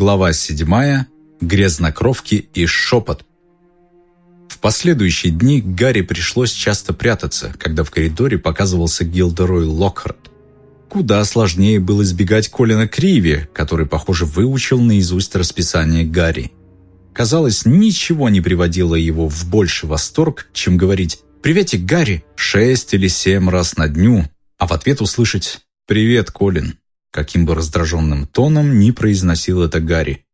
Глава 7. Грязнокровки и шепот. В последующие дни Гарри пришлось часто прятаться, когда в коридоре показывался Гилдерой Локхарт. Куда сложнее было избегать Колина Криви, который, похоже, выучил наизусть расписание Гарри. Казалось, ничего не приводило его в больший восторг, чем говорить «Приветик, Гарри!» шесть или семь раз на дню, а в ответ услышать «Привет, Колин!» Каким бы раздраженным тоном ни произносил это Гарри.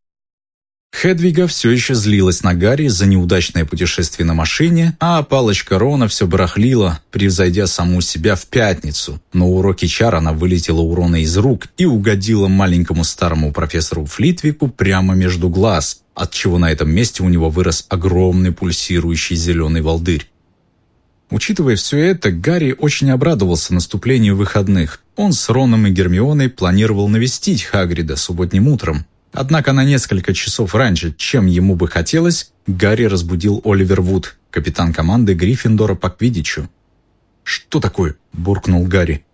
Хедвига все еще злилась на Гарри за неудачное путешествие на машине, а палочка Рона все барахлила, превзойдя саму себя в пятницу. На уроке чар она вылетела у Рона из рук и угодила маленькому старому профессору Флитвику прямо между глаз, отчего на этом месте у него вырос огромный пульсирующий зеленый волдырь. Учитывая все это, Гарри очень обрадовался наступлению выходных. Он с Роном и Гермионой планировал навестить Хагрида субботним утром, Однако на несколько часов раньше, чем ему бы хотелось, Гарри разбудил Оливер Вуд, капитан команды Гриффиндора по квиддичу. «Что такое?» – буркнул Гарри.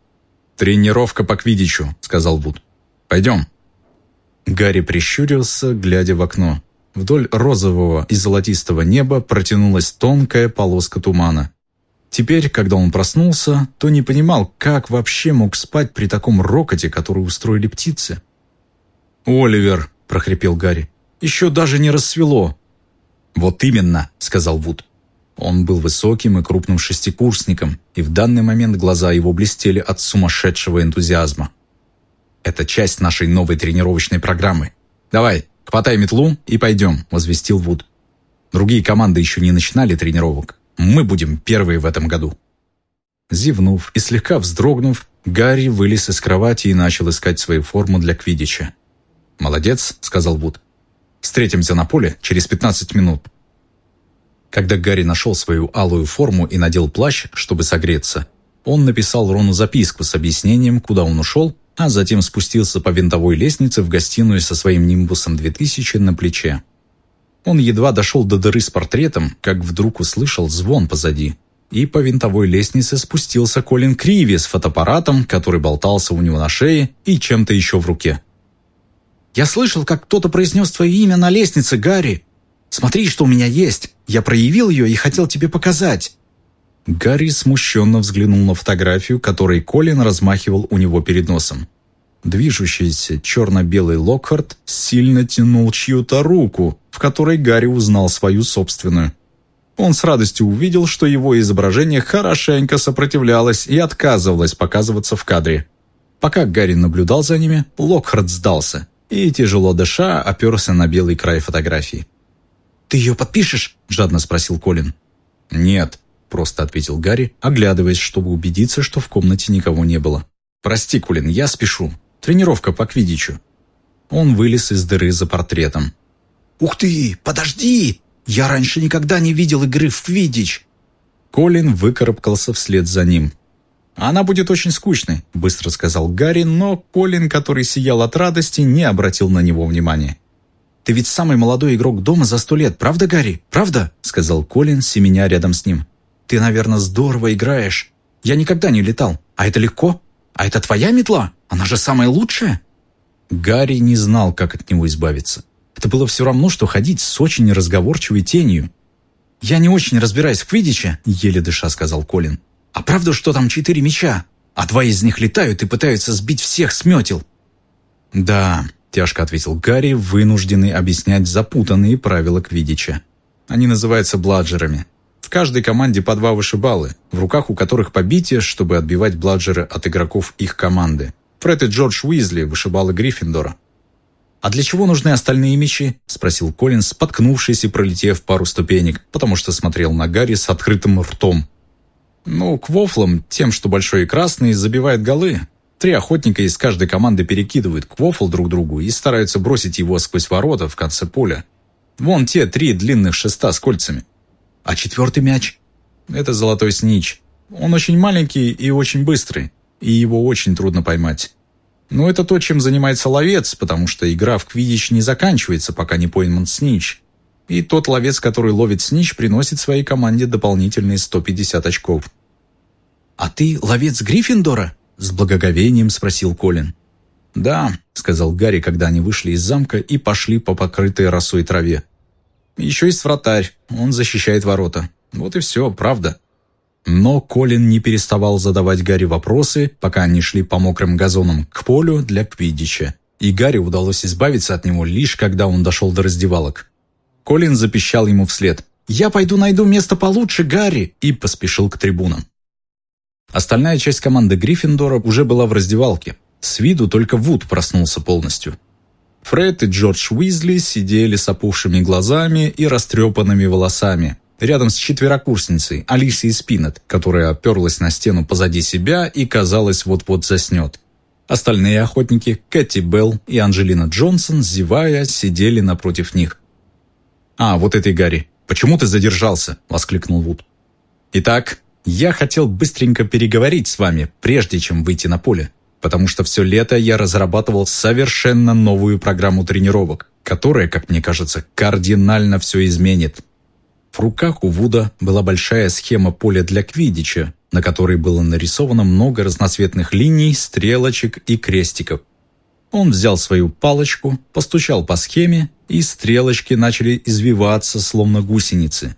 «Тренировка по квиддичу», – сказал Вуд. «Пойдем». Гарри прищурился, глядя в окно. Вдоль розового и золотистого неба протянулась тонкая полоска тумана. Теперь, когда он проснулся, то не понимал, как вообще мог спать при таком рокоте, который устроили птицы. «Оливер», – прохрипел Гарри, – «еще даже не рассвело». «Вот именно», – сказал Вуд. Он был высоким и крупным шестикурсником, и в данный момент глаза его блестели от сумасшедшего энтузиазма. «Это часть нашей новой тренировочной программы. Давай, хватай метлу и пойдем», – возвестил Вуд. «Другие команды еще не начинали тренировок. Мы будем первые в этом году». Зевнув и слегка вздрогнув, Гарри вылез из кровати и начал искать свою форму для квидича. «Молодец», — сказал Вуд. «Встретимся на поле через 15 минут». Когда Гарри нашел свою алую форму и надел плащ, чтобы согреться, он написал Рону записку с объяснением, куда он ушел, а затем спустился по винтовой лестнице в гостиную со своим нимбусом 2000 на плече. Он едва дошел до дыры с портретом, как вдруг услышал звон позади. И по винтовой лестнице спустился Колин Криви с фотоаппаратом, который болтался у него на шее и чем-то еще в руке. Я слышал, как кто-то произнес твое имя на лестнице, Гарри. Смотри, что у меня есть. Я проявил ее и хотел тебе показать». Гарри смущенно взглянул на фотографию, которой Колин размахивал у него перед носом. Движущийся черно-белый Локхарт сильно тянул чью-то руку, которой Гарри узнал свою собственную. Он с радостью увидел, что его изображение хорошенько сопротивлялось и отказывалось показываться в кадре. Пока Гарри наблюдал за ними, Локхарт сдался и, тяжело дыша, оперся на белый край фотографии. «Ты ее подпишешь?» – жадно спросил Колин. «Нет», – просто ответил Гарри, оглядываясь, чтобы убедиться, что в комнате никого не было. «Прости, Колин, я спешу. Тренировка по квидичу». Он вылез из дыры за портретом. «Ух ты, подожди! Я раньше никогда не видел игры в квидич!» Колин выкарабкался вслед за ним. «Она будет очень скучной», – быстро сказал Гарри, но Колин, который сиял от радости, не обратил на него внимания. «Ты ведь самый молодой игрок дома за сто лет, правда, Гарри? Правда?» – сказал Колин, семеня рядом с ним. «Ты, наверное, здорово играешь. Я никогда не летал. А это легко? А это твоя метла? Она же самая лучшая?» Гарри не знал, как от него избавиться. Это было все равно, что ходить с очень разговорчивой тенью. «Я не очень разбираюсь в квиддиче», – еле дыша сказал Колин. А правда, что там четыре меча? А два из них летают и пытаются сбить всех с метел?» «Да», – тяжко ответил Гарри, вынужденный объяснять запутанные правила Квидича. «Они называются бладжерами. В каждой команде по два вышибалы, в руках у которых побитие, чтобы отбивать бладжеры от игроков их команды. Фред и Джордж Уизли – вышибалы Гриффиндора». «А для чего нужны остальные мечи?» – спросил Колин, споткнувшись и пролетев пару ступенек, потому что смотрел на Гарри с открытым ртом, ну, к вофлам, тем, что большой и красный, забивает голы. Три охотника из каждой команды перекидывают квофл друг другу и стараются бросить его сквозь ворота в конце поля. Вон те три длинных шеста с кольцами. А четвертый мяч? Это золотой снич. Он очень маленький и очень быстрый, и его очень трудно поймать. Но это то, чем занимается ловец, потому что игра в квидич не заканчивается, пока не пойман снич. И тот ловец, который ловит снич, приносит своей команде дополнительные 150 очков. «А ты ловец Гриффиндора?» – с благоговением спросил Колин. «Да», — сказал Гарри, когда они вышли из замка и пошли по покрытой росой траве. «Еще есть вратарь, он защищает ворота. Вот и все, правда». Но Колин не переставал задавать Гарри вопросы, пока они шли по мокрым газонам к полю для квиддича. И Гарри удалось избавиться от него лишь когда он дошел до раздевалок. Колин запищал ему вслед. «Я пойду найду место получше, Гарри!» и поспешил к трибунам. Остальная часть команды Гриффиндора уже была в раздевалке. С виду только Вуд проснулся полностью. Фред и Джордж Уизли сидели с опухшими глазами и растрепанными волосами, рядом с четверокурсницей Алисией Спинет, которая оперлась на стену позади себя и, казалось, вот-вот заснет. Остальные охотники, Кэти Белл и Анджелина Джонсон, зевая, сидели напротив них. «А, вот этой Гарри, почему ты задержался?» – воскликнул Вуд. «Итак, я хотел быстренько переговорить с вами, прежде чем выйти на поле, потому что все лето я разрабатывал совершенно новую программу тренировок, которая, как мне кажется, кардинально все изменит. В руках у Вуда была большая схема поля для квиддича, на которой было нарисовано много разноцветных линий, стрелочек и крестиков. Он взял свою палочку, постучал по схеме, и стрелочки начали извиваться, словно гусеницы.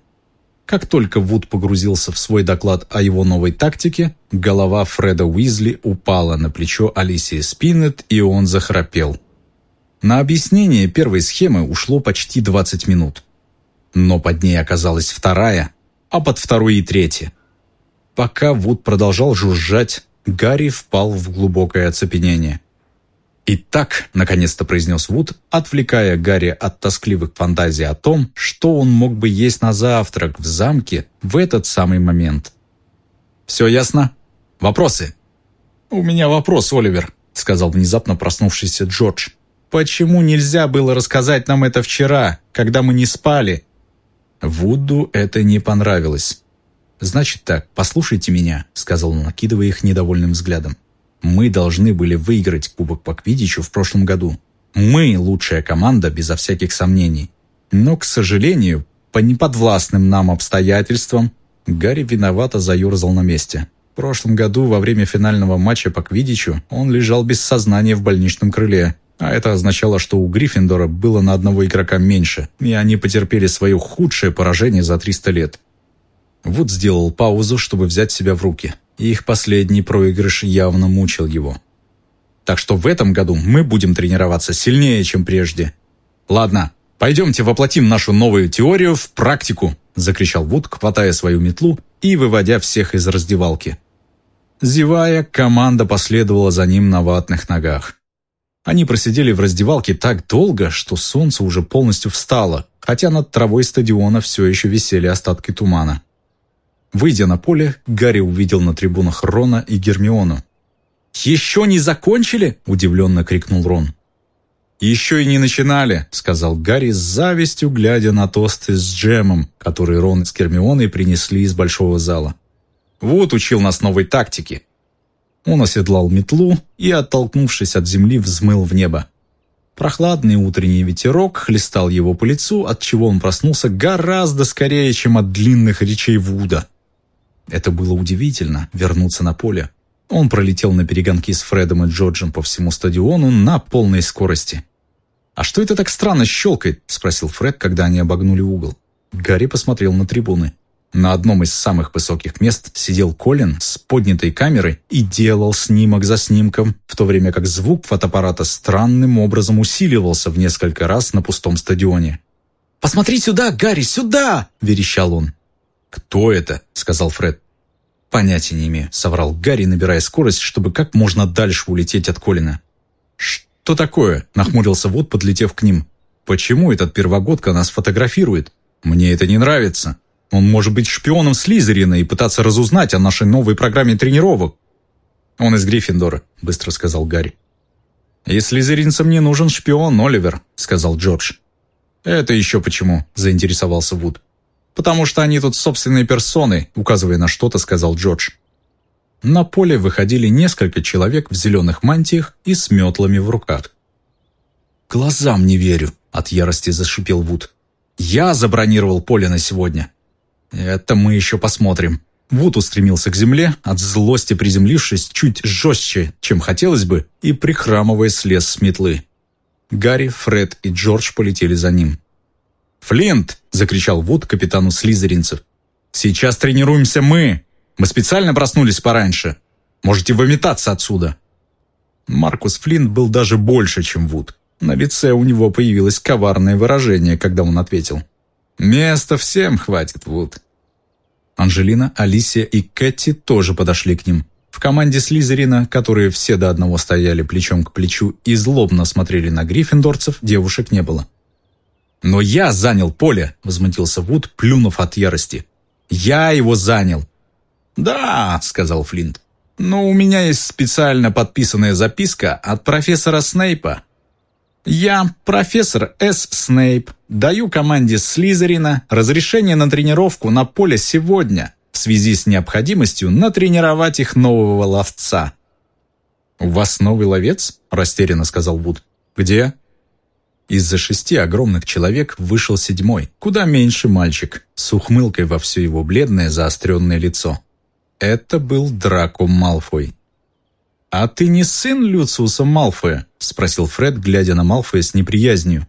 Как только Вуд погрузился в свой доклад о его новой тактике, голова Фреда Уизли упала на плечо Алисии Спиннет, и он захрапел. На объяснение первой схемы ушло почти 20 минут но под ней оказалась вторая, а под второй и третья. Пока Вуд продолжал жужжать, Гарри впал в глубокое оцепенение. «Итак», — наконец-то произнес Вуд, отвлекая Гарри от тоскливых фантазий о том, что он мог бы есть на завтрак в замке в этот самый момент. «Все ясно? Вопросы?» «У меня вопрос, Оливер», — сказал внезапно проснувшийся Джордж. «Почему нельзя было рассказать нам это вчера, когда мы не спали, Вуду это не понравилось. «Значит так, послушайте меня», — сказал он, накидывая их недовольным взглядом. «Мы должны были выиграть Кубок по Квидичу в прошлом году. Мы лучшая команда, безо всяких сомнений. Но, к сожалению, по неподвластным нам обстоятельствам, Гарри виновато заерзал на месте. В прошлом году, во время финального матча по Квидичу, он лежал без сознания в больничном крыле, а это означало, что у Гриффиндора было на одного игрока меньше, и они потерпели свое худшее поражение за 300 лет. Вуд сделал паузу, чтобы взять себя в руки, и их последний проигрыш явно мучил его. Так что в этом году мы будем тренироваться сильнее, чем прежде. «Ладно, пойдемте воплотим нашу новую теорию в практику», закричал Вуд, хватая свою метлу и выводя всех из раздевалки. Зевая, команда последовала за ним на ватных ногах. Они просидели в раздевалке так долго, что солнце уже полностью встало, хотя над травой стадиона все еще висели остатки тумана. Выйдя на поле, Гарри увидел на трибунах Рона и Гермиону. «Еще не закончили?» – удивленно крикнул Рон. «Еще и не начинали», – сказал Гарри с завистью, глядя на тосты с джемом, который Рон с Гермионой принесли из большого зала. «Вот учил нас новой тактике. Он оседлал метлу и, оттолкнувшись от земли, взмыл в небо. Прохладный утренний ветерок хлестал его по лицу, от чего он проснулся гораздо скорее, чем от длинных речей Вуда. Это было удивительно — вернуться на поле. Он пролетел на перегонки с Фредом и Джорджем по всему стадиону на полной скорости. «А что это так странно щелкает?» — спросил Фред, когда они обогнули угол. Гарри посмотрел на трибуны. На одном из самых высоких мест сидел Колин с поднятой камерой и делал снимок за снимком, в то время как звук фотоаппарата странным образом усиливался в несколько раз на пустом стадионе. «Посмотри сюда, Гарри, сюда!» – верещал он. «Кто это?» – сказал Фред. «Понятия не имею», – соврал Гарри, набирая скорость, чтобы как можно дальше улететь от Колина. «Что такое?» – нахмурился Вуд, подлетев к ним. «Почему этот первогодка нас фотографирует? Мне это не нравится». Он может быть шпионом Слизерина и пытаться разузнать о нашей новой программе тренировок. Он из Гриффиндора, быстро сказал Гарри. «И слизеринцам не нужен шпион, Оливер», — сказал Джордж. «Это еще почему?» — заинтересовался Вуд. «Потому что они тут собственные персоны», — указывая на что-то, сказал Джордж. На поле выходили несколько человек в зеленых мантиях и с метлами в руках. «Глазам не верю», — от ярости зашипел Вуд. «Я забронировал поле на сегодня. «Это мы еще посмотрим. Вуд устремился к земле, от злости приземлившись чуть жестче, чем хотелось бы, и прихрамывая слез с метлы. Гарри, Фред и Джордж полетели за ним. «Флинт!» – закричал Вуд капитану слизеринцев. «Сейчас тренируемся мы! Мы специально проснулись пораньше. Можете выметаться отсюда!» Маркус Флинт был даже больше, чем Вуд. На лице у него появилось коварное выражение, когда он ответил. «Места всем хватит, Вуд. Анжелина, Алисия и Кэти тоже подошли к ним. В команде Слизерина, которые все до одного стояли плечом к плечу и злобно смотрели на гриффиндорцев, девушек не было. «Но я занял поле!» – возмутился Вуд, плюнув от ярости. «Я его занял!» «Да», – сказал Флинт. «Но у меня есть специально подписанная записка от профессора Снейпа, я, профессор С. Снейп, даю команде Слизерина разрешение на тренировку на поле сегодня в связи с необходимостью натренировать их нового ловца. «У вас новый ловец?» – растерянно сказал Вуд. «Где?» Из-за шести огромных человек вышел седьмой, куда меньше мальчик, с ухмылкой во все его бледное заостренное лицо. Это был Драко Малфой. «А ты не сын Люциуса Малфоя?» — спросил Фред, глядя на Малфоя с неприязнью.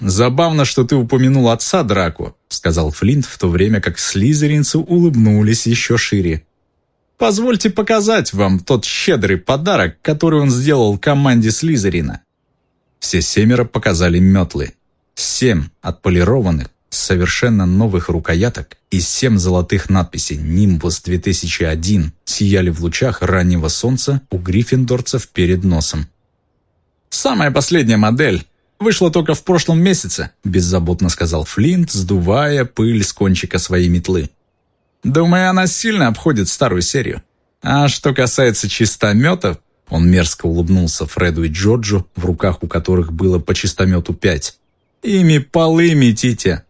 «Забавно, что ты упомянул отца Драку», — сказал Флинт, в то время как слизеринцы улыбнулись еще шире. «Позвольте показать вам тот щедрый подарок, который он сделал команде Слизерина». Все семеро показали метлы. Семь отполированных, совершенно новых рукояток и семь золотых надписей «Нимбус 2001» сияли в лучах раннего солнца у гриффиндорцев перед носом. «Самая последняя модель вышла только в прошлом месяце», беззаботно сказал Флинт, сдувая пыль с кончика своей метлы. «Думаю, она сильно обходит старую серию. А что касается чистометов, он мерзко улыбнулся Фреду и Джорджу, в руках у которых было по чистомету пять. «Ими полы метите,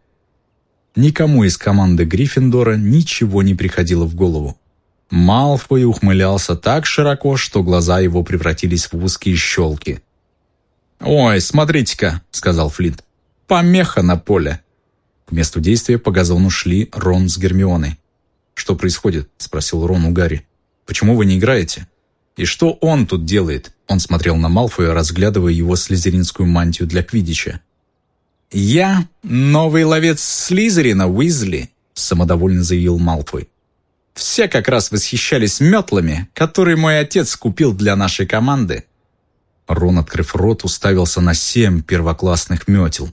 Никому из команды Гриффиндора ничего не приходило в голову. Малфой ухмылялся так широко, что глаза его превратились в узкие щелки. «Ой, смотрите-ка», — сказал Флинт, — «помеха на поле». К месту действия по газону шли Рон с Гермионой. «Что происходит?» — спросил Рон у Гарри. «Почему вы не играете?» «И что он тут делает?» Он смотрел на Малфоя, разглядывая его слизеринскую мантию для квидича. «Я новый ловец Слизерина, Уизли», — самодовольно заявил Малфой. «Все как раз восхищались метлами, которые мой отец купил для нашей команды». Рон, открыв рот, уставился на семь первоклассных метел.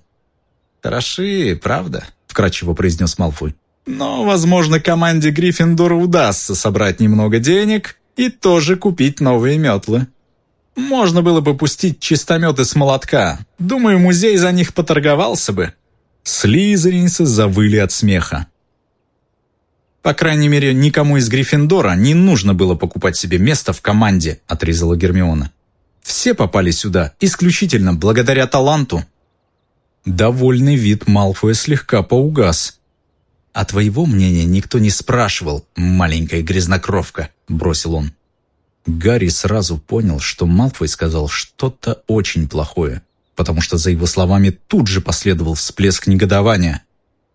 «Хороши, правда?» — вкратчиво произнес Малфой. «Но, возможно, команде Гриффиндора удастся собрать немного денег и тоже купить новые метлы». Можно было бы пустить чистометы с молотка. Думаю, музей за них поторговался бы». Слизеринцы завыли от смеха. «По крайней мере, никому из Гриффиндора не нужно было покупать себе место в команде», отрезала Гермиона. «Все попали сюда исключительно благодаря таланту». Довольный вид Малфоя слегка поугас. «А твоего мнения никто не спрашивал, маленькая грязнокровка», бросил он. Гарри сразу понял, что Малфой сказал что-то очень плохое, потому что за его словами тут же последовал всплеск негодования.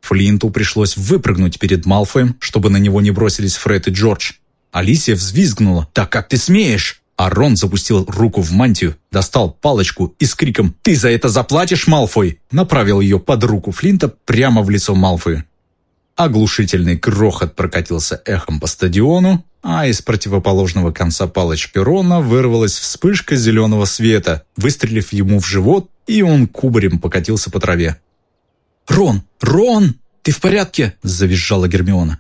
Флинту пришлось выпрыгнуть перед Малфоем, чтобы на него не бросились Фред и Джордж. Алисия взвизгнула «Так как ты смеешь?» А Рон запустил руку в мантию, достал палочку и с криком «Ты за это заплатишь, Малфой!» направил ее под руку Флинта прямо в лицо Малфою. Оглушительный грохот прокатился эхом по стадиону, а из противоположного конца палочки Рона вырвалась вспышка зеленого света, выстрелив ему в живот, и он кубарем покатился по траве. «Рон! Рон! Ты в порядке?» – завизжала Гермиона.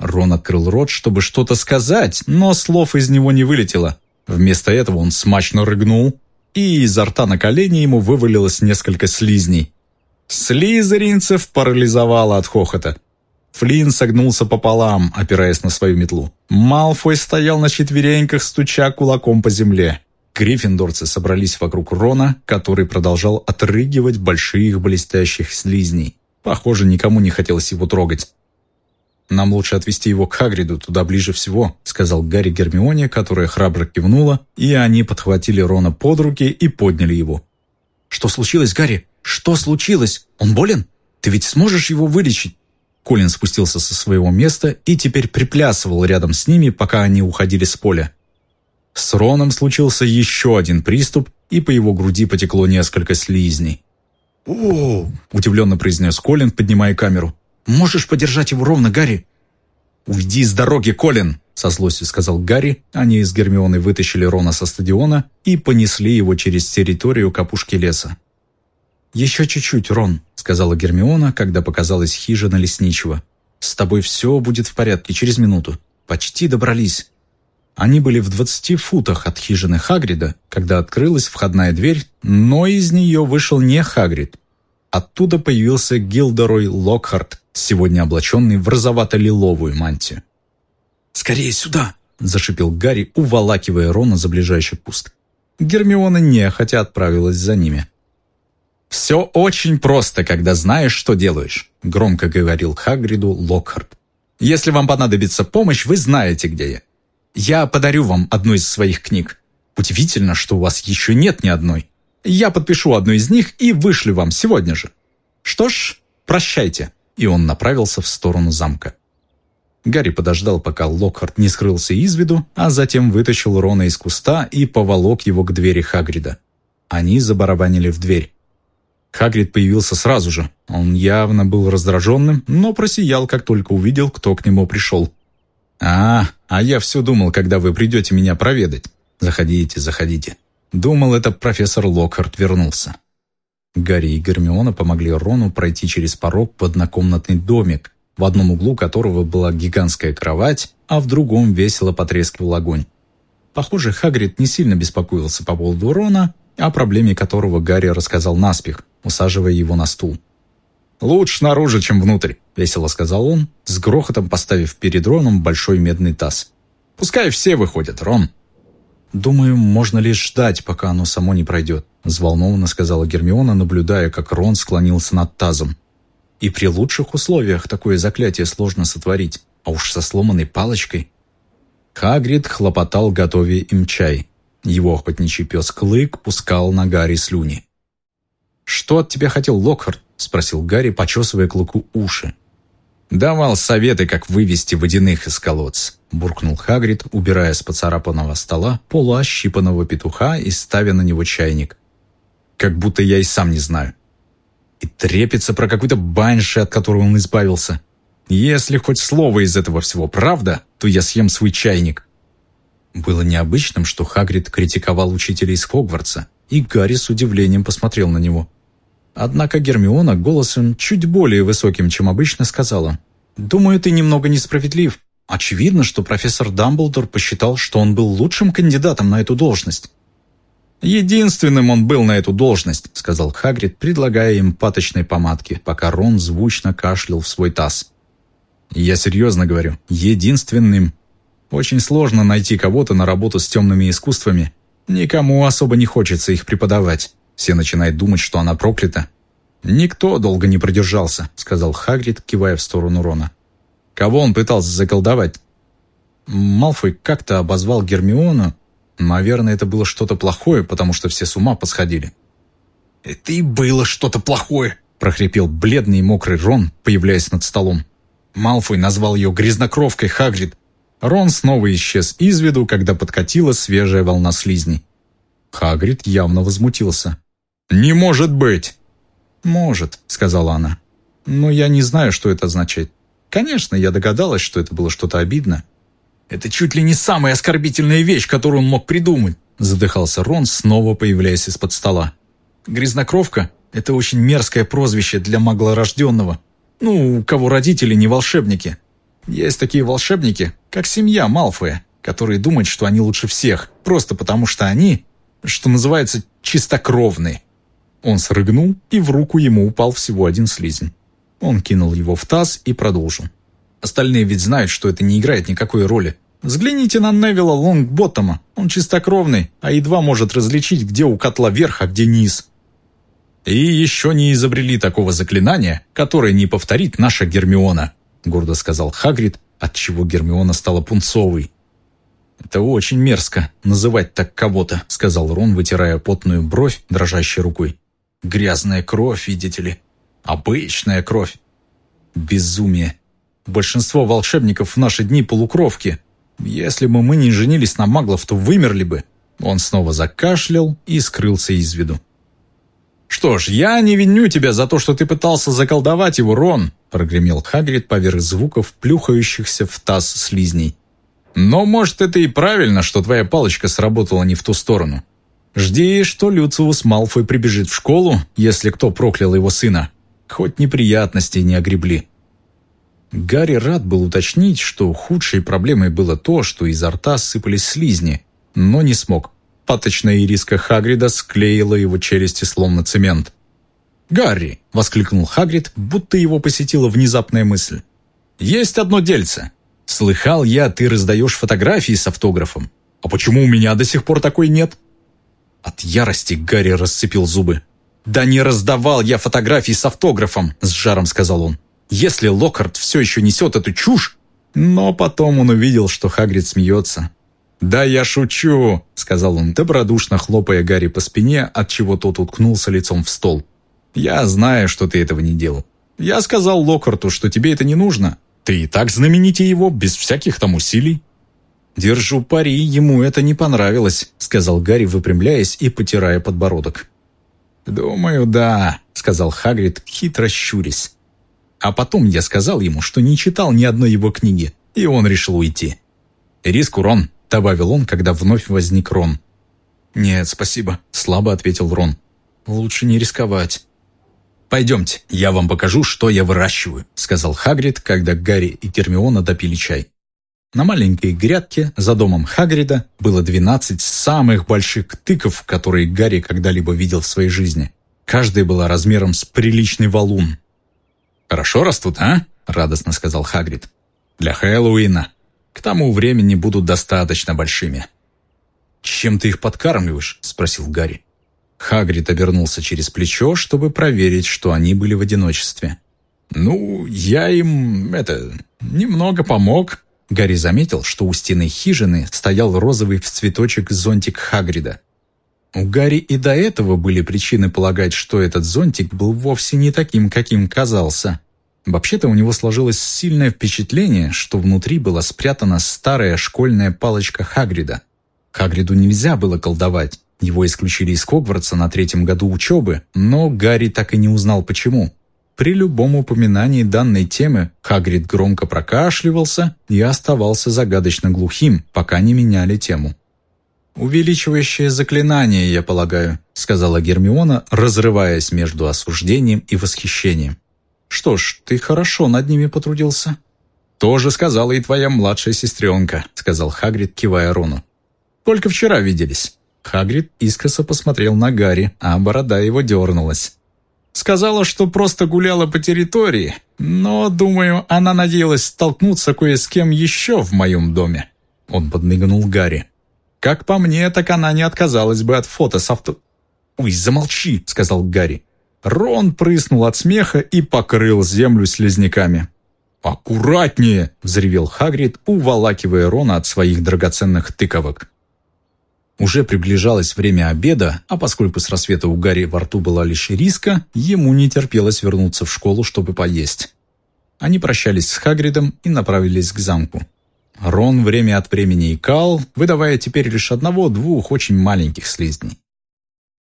Рон открыл рот, чтобы что-то сказать, но слов из него не вылетело. Вместо этого он смачно рыгнул, и изо рта на колени ему вывалилось несколько слизней. Слизеринцев парализовало от хохота. Флинн согнулся пополам, опираясь на свою метлу. Малфой стоял на четвереньках, стуча кулаком по земле. Гриффиндорцы собрались вокруг Рона, который продолжал отрыгивать больших блестящих слизней. Похоже, никому не хотелось его трогать. «Нам лучше отвезти его к Хагриду, туда ближе всего», сказал Гарри Гермионе, которая храбро кивнула, и они подхватили Рона под руки и подняли его. «Что случилось, Гарри? Что случилось? Он болен? Ты ведь сможешь его вылечить?» Колин спустился со своего места и теперь приплясывал рядом с ними, пока они уходили с поля. С Роном случился еще один приступ, и по его груди потекло несколько слизней. «О!» – удивленно произнес Колин, поднимая камеру. «Можешь подержать его ровно, Гарри?» «Уйди с дороги, Колин!» – со злостью сказал Гарри. Они с Гермионой вытащили Рона со стадиона и понесли его через территорию капушки леса. «Еще чуть-чуть, Рон», – сказала Гермиона, когда показалась хижина лесничего. «С тобой все будет в порядке через минуту. Почти добрались». Они были в двадцати футах от хижины Хагрида, когда открылась входная дверь, но из нее вышел не Хагрид. Оттуда появился Гилдерой Локхарт, сегодня облаченный в розовато-лиловую мантию. «Скорее сюда!» – зашипел Гарри, уволакивая Рона за ближайший куст. Гермиона нехотя отправилась за ними. «Все очень просто, когда знаешь, что делаешь», – громко говорил Хагриду Локхарт. «Если вам понадобится помощь, вы знаете, где я. Я подарю вам одну из своих книг. Удивительно, что у вас еще нет ни одной. Я подпишу одну из них и вышлю вам сегодня же. Что ж, прощайте». И он направился в сторону замка. Гарри подождал, пока Локхарт не скрылся из виду, а затем вытащил Рона из куста и поволок его к двери Хагрида. Они забарабанили в дверь. Хагрид появился сразу же. Он явно был раздраженным, но просиял, как только увидел, кто к нему пришел. «А, а я все думал, когда вы придете меня проведать. Заходите, заходите». Думал, это профессор Локхарт вернулся. Гарри и Гермиона помогли Рону пройти через порог в однокомнатный домик, в одном углу которого была гигантская кровать, а в другом весело потрескивал огонь. Похоже, Хагрид не сильно беспокоился по поводу Рона, о проблеме которого Гарри рассказал наспех, усаживая его на стул. «Лучше снаружи, чем внутрь», — весело сказал он, с грохотом поставив перед Роном большой медный таз. «Пускай все выходят, Рон». «Думаю, можно лишь ждать, пока оно само не пройдет», — взволнованно сказала Гермиона, наблюдая, как Рон склонился над тазом. «И при лучших условиях такое заклятие сложно сотворить, а уж со сломанной палочкой». Хагрид хлопотал, готовя им чай. Его охотничий пес Клык пускал на Гарри слюни. «Что от тебя хотел Локхарт?» – спросил Гарри, почесывая клыку уши. «Давал советы, как вывести водяных из колодца», – буркнул Хагрид, убирая с поцарапанного стола полуощипанного петуха и ставя на него чайник. «Как будто я и сам не знаю». И трепится про какую-то банши, от которой он избавился. Если хоть слово из этого всего правда, то я съем свой чайник. Было необычным, что Хагрид критиковал учителя из Хогвартса, и Гарри с удивлением посмотрел на него. Однако Гермиона голосом чуть более высоким, чем обычно, сказала, «Думаю, ты немного несправедлив. Очевидно, что профессор Дамблдор посчитал, что он был лучшим кандидатом на эту должность». «Единственным он был на эту должность», — сказал Хагрид, предлагая им паточной помадки, пока Рон звучно кашлял в свой таз. «Я серьезно говорю, единственным. Очень сложно найти кого-то на работу с темными искусствами, Никому особо не хочется их преподавать. Все начинают думать, что она проклята. «Никто долго не продержался», — сказал Хагрид, кивая в сторону Рона. «Кого он пытался заколдовать?» Малфой как-то обозвал Гермиону. Наверное, это было что-то плохое, потому что все с ума посходили. «Это и было что-то плохое», — прохрипел бледный и мокрый Рон, появляясь над столом. Малфой назвал ее грязнокровкой Хагрид, Рон снова исчез из виду, когда подкатила свежая волна слизней. Хагрид явно возмутился. «Не может быть!» «Может», — сказала она. «Но я не знаю, что это означает. Конечно, я догадалась, что это было что-то обидно». «Это чуть ли не самая оскорбительная вещь, которую он мог придумать», — задыхался Рон, снова появляясь из-под стола. «Грязнокровка — это очень мерзкое прозвище для маглорожденного. Ну, у кого родители не волшебники. Есть такие волшебники, как семья Малфоя, которые думают, что они лучше всех, просто потому что они, что называется, чистокровные. Он срыгнул, и в руку ему упал всего один слизень. Он кинул его в таз и продолжил. Остальные ведь знают, что это не играет никакой роли. Взгляните на Невилла Лонгботтома. Он чистокровный, а едва может различить, где у котла верх, а где низ. И еще не изобрели такого заклинания, которое не повторит наша Гермиона, гордо сказал Хагрид, отчего Гермиона стала пунцовой. «Это очень мерзко, называть так кого-то», — сказал Рон, вытирая потную бровь дрожащей рукой. «Грязная кровь, видите ли. Обычная кровь». Безумие. Большинство волшебников в наши дни полукровки. Если бы мы не женились на маглов, то вымерли бы. Он снова закашлял и скрылся из виду. «Что ж, я не виню тебя за то, что ты пытался заколдовать его, Рон», прогремел Хагрид поверх звуков, плюхающихся в таз слизней. «Но, может, это и правильно, что твоя палочка сработала не в ту сторону. Жди, что Люциус Малфой прибежит в школу, если кто проклял его сына. Хоть неприятностей не огребли». Гарри рад был уточнить, что худшей проблемой было то, что изо рта сыпались слизни, но не смог. Паточная ириска Хагрида склеила его челюсти словно цемент. «Гарри!» — воскликнул Хагрид, будто его посетила внезапная мысль. «Есть одно дельце. Слыхал я, ты раздаешь фотографии с автографом. А почему у меня до сих пор такой нет?» От ярости Гарри расцепил зубы. «Да не раздавал я фотографии с автографом!» — с жаром сказал он. «Если Локхарт все еще несет эту чушь...» Но потом он увидел, что Хагрид смеется. «Да я шучу», — сказал он, добродушно хлопая Гарри по спине, от чего тот уткнулся лицом в стол. «Я знаю, что ты этого не делал. Я сказал Локарту, что тебе это не нужно. Ты и так знамените его, без всяких там усилий». «Держу пари, ему это не понравилось», — сказал Гарри, выпрямляясь и потирая подбородок. «Думаю, да», — сказал Хагрид, хитро щурясь. А потом я сказал ему, что не читал ни одной его книги, и он решил уйти. «Риск урон», добавил он, когда вновь возник Рон. «Нет, спасибо», — слабо ответил Рон. «Лучше не рисковать». «Пойдемте, я вам покажу, что я выращиваю», — сказал Хагрид, когда Гарри и Гермиона допили чай. На маленькой грядке за домом Хагрида было 12 самых больших тыков, которые Гарри когда-либо видел в своей жизни. Каждая была размером с приличный валун. «Хорошо растут, а?» — радостно сказал Хагрид. «Для Хэллоуина. К тому времени будут достаточно большими». «Чем ты их подкармливаешь?» – спросил Гарри. Хагрид обернулся через плечо, чтобы проверить, что они были в одиночестве. «Ну, я им, это, немного помог». Гарри заметил, что у стены хижины стоял розовый в цветочек зонтик Хагрида. У Гарри и до этого были причины полагать, что этот зонтик был вовсе не таким, каким казался. Вообще-то у него сложилось сильное впечатление, что внутри была спрятана старая школьная палочка Хагрида. Хагриду нельзя было колдовать. Его исключили из Хогвартса на третьем году учебы, но Гарри так и не узнал почему. При любом упоминании данной темы Хагрид громко прокашливался и оставался загадочно глухим, пока не меняли тему. «Увеличивающее заклинание, я полагаю», — сказала Гермиона, разрываясь между осуждением и восхищением. «Что ж, ты хорошо над ними потрудился». «Тоже сказала и твоя младшая сестренка», — сказал Хагрид, кивая Рону. «Только вчера виделись». Хагрид искоса посмотрел на Гарри, а борода его дернулась. «Сказала, что просто гуляла по территории, но, думаю, она надеялась столкнуться кое с кем еще в моем доме». Он подмигнул Гарри. «Как по мне, так она не отказалась бы от фото с авто...» «Ой, замолчи», — сказал Гарри. Рон прыснул от смеха и покрыл землю слизняками. «Аккуратнее!» – взревел Хагрид, уволакивая Рона от своих драгоценных тыковок. Уже приближалось время обеда, а поскольку с рассвета у Гарри во рту была лишь риска, ему не терпелось вернуться в школу, чтобы поесть. Они прощались с Хагридом и направились к замку. Рон время от времени икал, выдавая теперь лишь одного-двух очень маленьких слизней.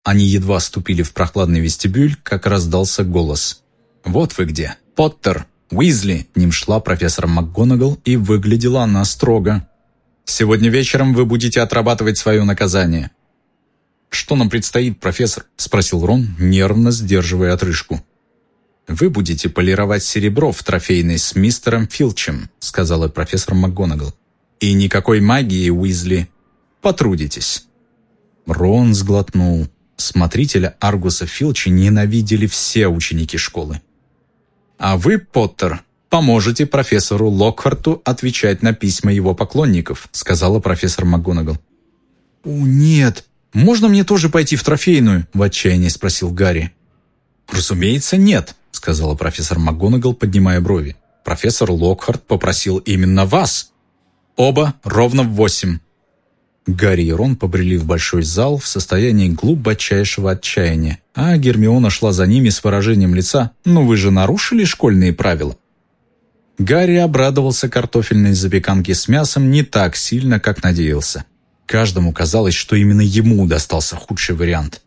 Они едва ступили в прохладный вестибюль, как раздался голос. «Вот вы где! Поттер! Уизли!» Ним шла профессор МакГонагал, и выглядела она строго. «Сегодня вечером вы будете отрабатывать свое наказание». «Что нам предстоит, профессор?» – спросил Рон, нервно сдерживая отрыжку. «Вы будете полировать серебро в трофейной с мистером Филчем», – сказала профессор МакГонагал. «И никакой магии, Уизли. Потрудитесь». Рон сглотнул. Смотрителя Аргуса Филча ненавидели все ученики школы. «А вы, Поттер, поможете профессору Локхарту отвечать на письма его поклонников», сказала профессор МакГонагал. «О, нет! Можно мне тоже пойти в трофейную?» в отчаянии спросил Гарри. «Разумеется, нет», сказала профессор МакГонагал, поднимая брови. «Профессор Локхарт попросил именно вас. Оба ровно в восемь. Гарри и Рон побрели в большой зал в состоянии глубочайшего отчаяния, а Гермиона шла за ними с выражением лица «Ну вы же нарушили школьные правила». Гарри обрадовался картофельной запеканке с мясом не так сильно, как надеялся. Каждому казалось, что именно ему достался худший вариант.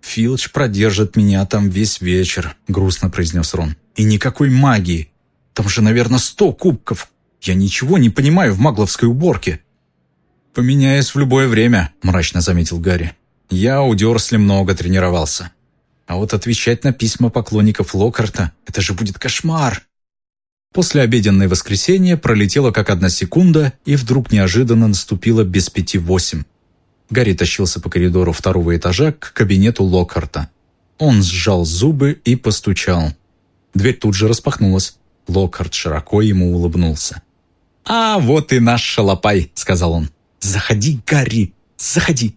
«Филч продержит меня там весь вечер», — грустно произнес Рон. «И никакой магии. Там же, наверное, сто кубков. Я ничего не понимаю в магловской уборке». «Поменяюсь в любое время», — мрачно заметил Гарри. «Я у Дёрсли много тренировался. А вот отвечать на письма поклонников Локарта — это же будет кошмар». После обеденное воскресенье пролетело как одна секунда, и вдруг неожиданно наступило без пяти восемь. Гарри тащился по коридору второго этажа к кабинету Локхарта. Он сжал зубы и постучал. Дверь тут же распахнулась. Локхарт широко ему улыбнулся. «А, вот и наш шалопай», — сказал он. «Заходи, Гарри, заходи».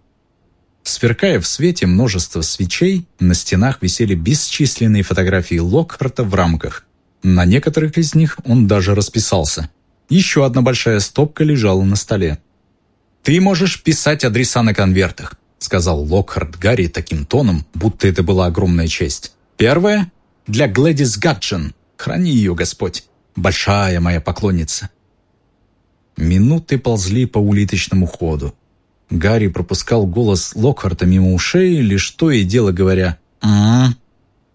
Сверкая в свете множество свечей, на стенах висели бесчисленные фотографии Локхарта в рамках. На некоторых из них он даже расписался. Еще одна большая стопка лежала на столе. «Ты можешь писать адреса на конвертах», сказал Локхард Гарри таким тоном, будто это была огромная честь. «Первое — для Глэдис Гаджин. Храни ее, Господь. Большая моя поклонница». Минуты ползли по улиточному ходу. Гарри пропускал голос Локхарта мимо ушей, лишь то и дело говоря «Ага,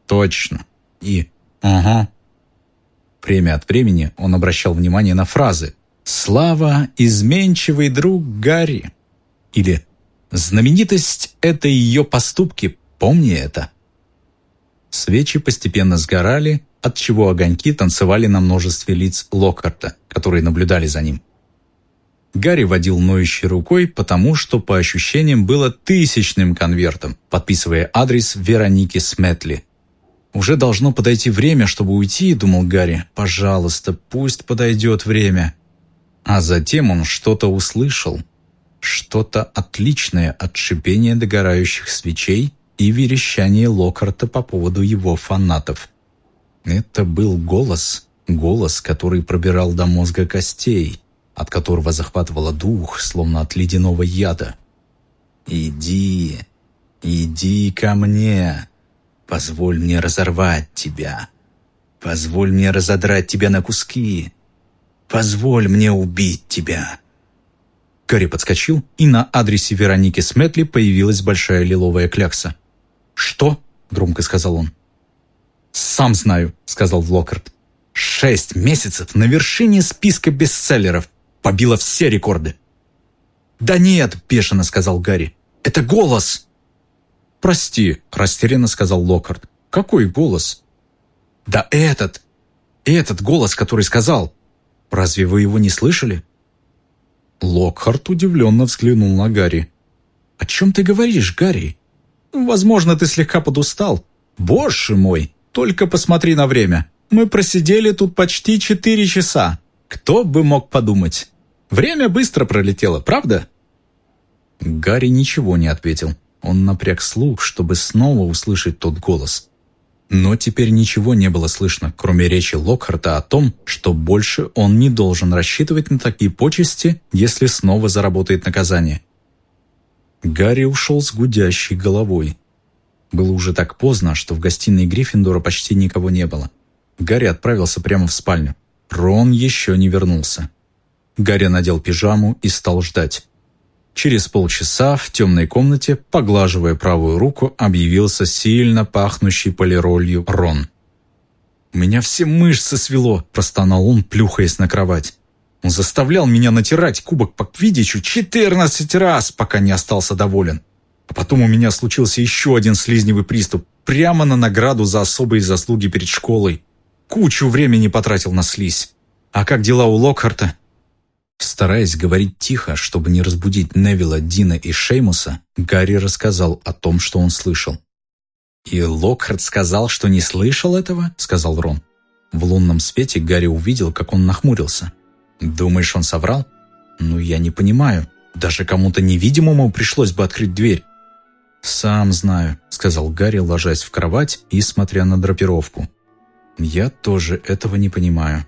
точно» и «Ага». Время от времени он обращал внимание на фразы «Слава – изменчивый друг Гарри» или «Знаменитость – это ее поступки, помни это». Свечи постепенно сгорали, отчего огоньки танцевали на множестве лиц Локарта, которые наблюдали за ним. Гарри водил ноющей рукой, потому что, по ощущениям, было тысячным конвертом, подписывая адрес Вероники Сметли. «Уже должно подойти время, чтобы уйти», — думал Гарри. «Пожалуйста, пусть подойдет время». А затем он что-то услышал. Что-то отличное от шипения догорающих свечей и верещания Локарта по поводу его фанатов. Это был голос, голос, который пробирал до мозга костей, от которого захватывало дух, словно от ледяного яда. «Иди, иди ко мне, позволь мне разорвать тебя, позволь мне разодрать тебя на куски, Позволь мне убить тебя!» Гарри подскочил, и на адресе Вероники Сметли появилась большая лиловая клякса. «Что?» – громко сказал он. «Сам знаю», – сказал Локарт. «Шесть месяцев на вершине списка бестселлеров. Побила все рекорды». «Да нет», – бешено сказал Гарри. «Это голос!» «Прости», – растерянно сказал Локарт. «Какой голос?» «Да этот! Этот голос, который сказал Разве вы его не слышали?» Локхарт удивленно взглянул на Гарри. «О чем ты говоришь, Гарри? Возможно, ты слегка подустал. Боже мой, только посмотри на время. Мы просидели тут почти четыре часа. Кто бы мог подумать? Время быстро пролетело, правда?» Гарри ничего не ответил. Он напряг слух, чтобы снова услышать тот голос. Но теперь ничего не было слышно, кроме речи Локхарта о том, что больше он не должен рассчитывать на такие почести, если снова заработает наказание. Гарри ушел с гудящей головой. Было уже так поздно, что в гостиной Гриффиндора почти никого не было. Гарри отправился прямо в спальню. Рон еще не вернулся. Гарри надел пижаму и стал ждать. Через полчаса в темной комнате, поглаживая правую руку, объявился сильно пахнущий полиролью Рон. «У меня все мышцы свело», – простонал он, плюхаясь на кровать. Он заставлял меня натирать кубок по квидичу 14 раз, пока не остался доволен. А потом у меня случился еще один слизневый приступ, прямо на награду за особые заслуги перед школой. Кучу времени потратил на слизь. А как дела у Локхарта? Стараясь говорить тихо, чтобы не разбудить Невилла, Дина и Шеймуса, Гарри рассказал о том, что он слышал. «И Локхард сказал, что не слышал этого?» — сказал Рон. В лунном свете Гарри увидел, как он нахмурился. «Думаешь, он соврал?» «Ну, я не понимаю. Даже кому-то невидимому пришлось бы открыть дверь». «Сам знаю», — сказал Гарри, ложась в кровать и смотря на драпировку. «Я тоже этого не понимаю».